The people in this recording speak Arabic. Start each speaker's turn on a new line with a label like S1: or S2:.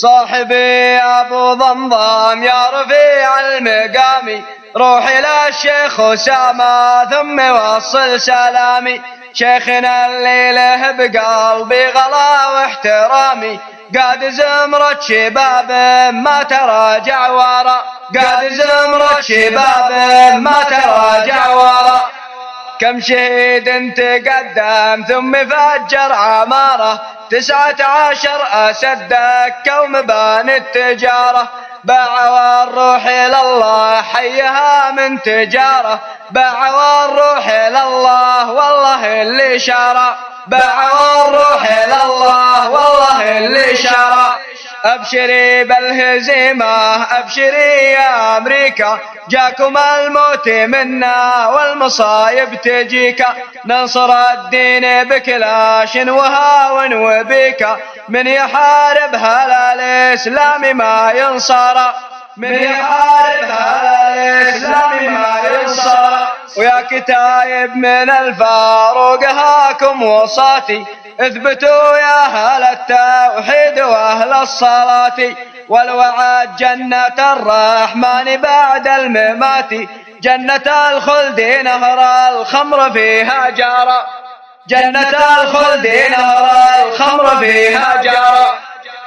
S1: صاحبي أبو ضمضم يا رفيع المقام روح إلى الشيخ اسامه ثم وصل سلامي. شيخنا الليلة بقلبي غلا واحترامي. قاد زمرة شباب ما تراجع ورا قاد زمرة شباب ما تراجع ورا كم شهيد تقدم ثم فجر عمارة تسعة عشر أسد دكة ومبان التجارة باع الروح الله حيها من تجارة. باع الروح الله والله اللي شرى. باع الروح اللي شرى أبشري بالهزيمة أبشري يا أمريكا. جاكم الموت منا والمصايب تجيك ننصر الدين بكلاش وهاون وبيكا. من يحارب هلا الإسلام ما ينصر. من يحارب هلا الإسلام ما ينصر. ويا كتايب من الفاروق هاكم وصاتي. اثبتوا يا أهل التوحيد وأهل الصلاة والوعد جنة الرحمن بعد الممات. جنة الخلد نهر الخمر فيها جارا جنة الخلد نهر الخمر فيها